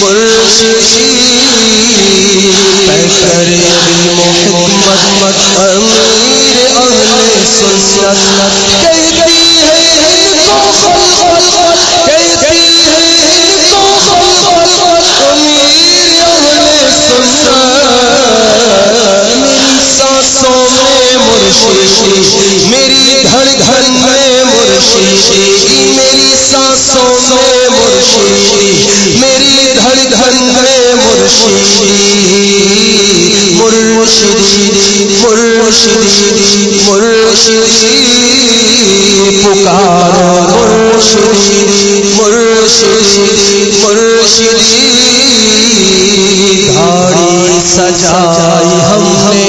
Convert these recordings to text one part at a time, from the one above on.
مرشدی پیکر محمد مت امیر اہل سنت کہتی ہے ان کو کہتی ہے امیر اہل سنت میری سانسوں میں مرشدی میری دھڑ دھڑ میں مرشدی سانسوں میں مرشدی میری دھڑ دھڑ میں مرشدی مرشدی مرشدی مرشدی پکار مرشدی مرشدی مرشدی دھاڑی سجائی ہم نے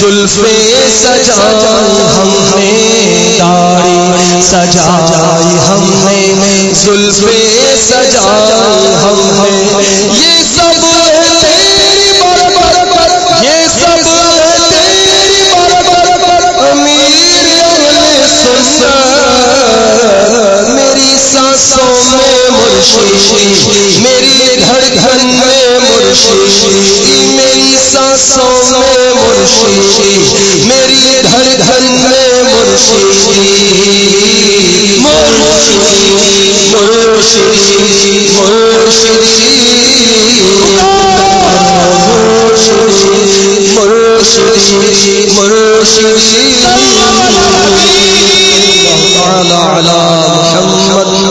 زلفے سجائی ہم نے داڑھی سجائی ہم نے زلفے سجائی ہم نے یہ سب تیری یہ سب تیری بربر امیر اہل سنت میری سانسوں میں مرشدی میری دھڑکن میں مرشدی میری سانسوں میں مرشدی میری دھڑکن میں مرشدی مرشدی مرشدی مرشدی مرشدی مرشدی